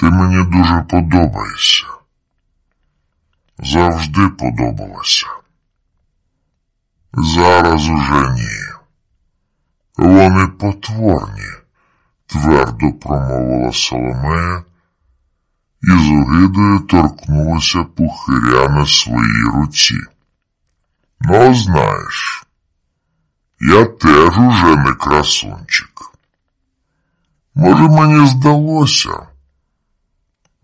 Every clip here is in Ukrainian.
Ти мені дуже подобаєшся. Завжди подобалася. Зараз уже ні. Вони потворні, твердо промовила Соломея і з огидою торкнулася пухиря на своїй руці. Ну, знаєш, я теж уже не красунчик. Може, мені здалося,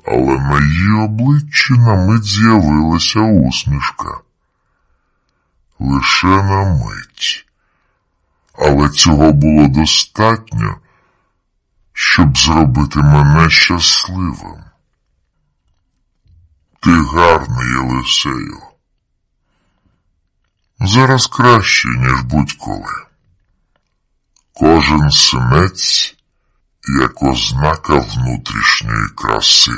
але на її обличчі на мить з'явилася усмішка. Лише на мить. Але цього було достатньо, щоб зробити мене щасливим. Ти гарний, Єлисею. Зараз краще, ніж будь-коли. Кожен синець як ознака внутрішньої краси.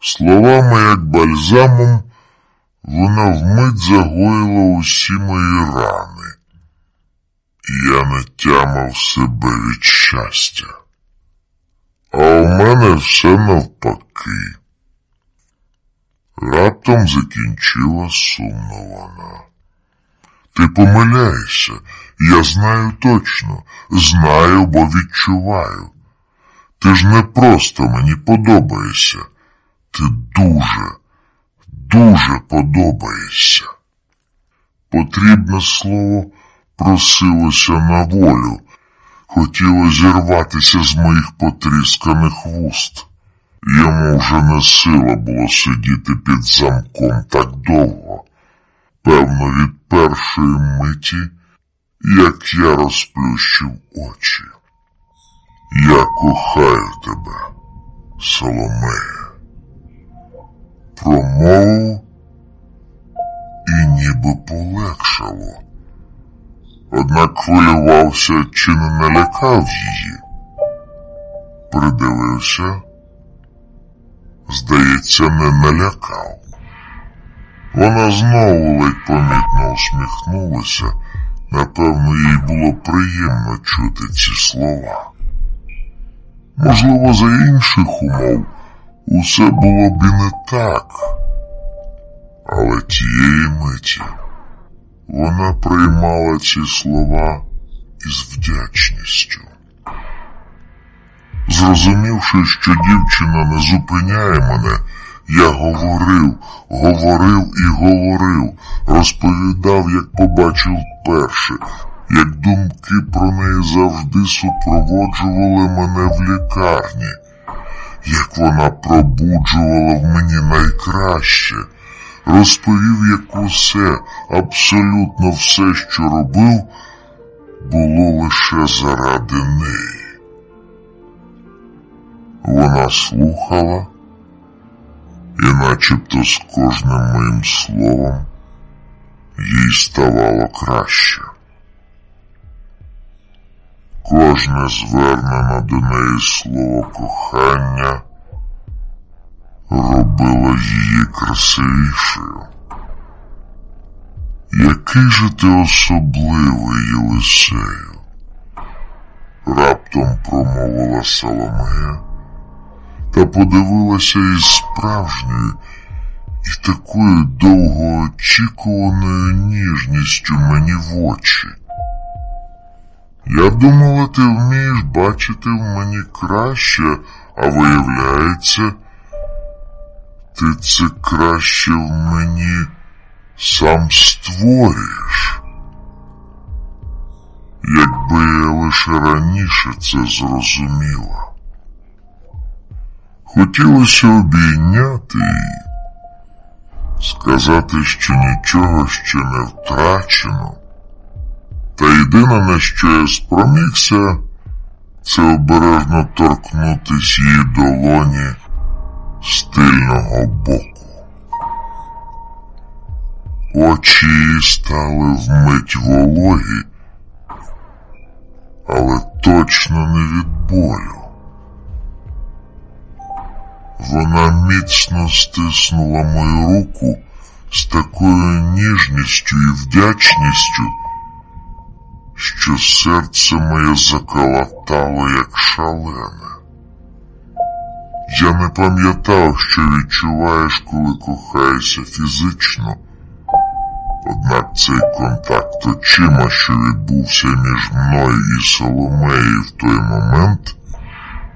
Словами, як бальзамом, вона вмить загоїла усі мої рани, я не тямив себе від щастя. А у мене все навпаки. Раптом закінчила сумно вона. Ти помиляєшся, я знаю точно, знаю, бо відчуваю. Ти ж не просто мені подобаєшся. Ти дуже, дуже подобаєшся. Потрібне слово просилося на волю, хотіло зірватися з моїх потрісканих вуст. Йому вже не сила було сидіти під замком так довго. Певно, від першої миті, як я розплющив очі. Я кохаю тебе, Соломея. Однак хвилювався, чи не налякав її. Придивився, здається, не налякав. Вона знову ледь помітно усміхнулася. Напевно, їй було приємно чути ці слова. Можливо, за інших умов усе було б і не так, але тієї миті вона приймала ці слова із вдячністю. Зрозумівши, що дівчина не зупиняє мене, я говорив, говорив і говорив, розповідав, як побачив перше, як думки про неї завжди супроводжували мене в лікарні, як вона пробуджувала в мені найкраще, розповів, як усе, абсолютно все, що робив, було лише заради неї. Вона слухала і начебто з кожним моїм словом їй ставало краще. Кожне звернене до неї слово кохання робило її красивішою. Який же ти особливий, Єлисею? Раптом промовила Соломея та подивилася із справжньою і такою довгоочікуваною ніжністю мені в очі. Я думала, ти вмієш бачити в мені краще, а виявляється, ти це краще в мені сам створюєш. Якби я лише раніше це зрозуміла. Хотілося обійняти її, сказати, що нічого ще не втрачено. Та єдине, на що я спромігся, це обережно торкнутись її долоні з тильного боку. Очі її стали вмить вологі, але точно не від болю. Вона міцно стиснула мою руку з такою ніжністю і вдячністю, що серце моє заколотало, як шалене. Я не пам'ятав, що відчуваєш, коли кохаєшся фізично. Однак цей контакт очима, що відбувся між мною і Соломеєю в той момент,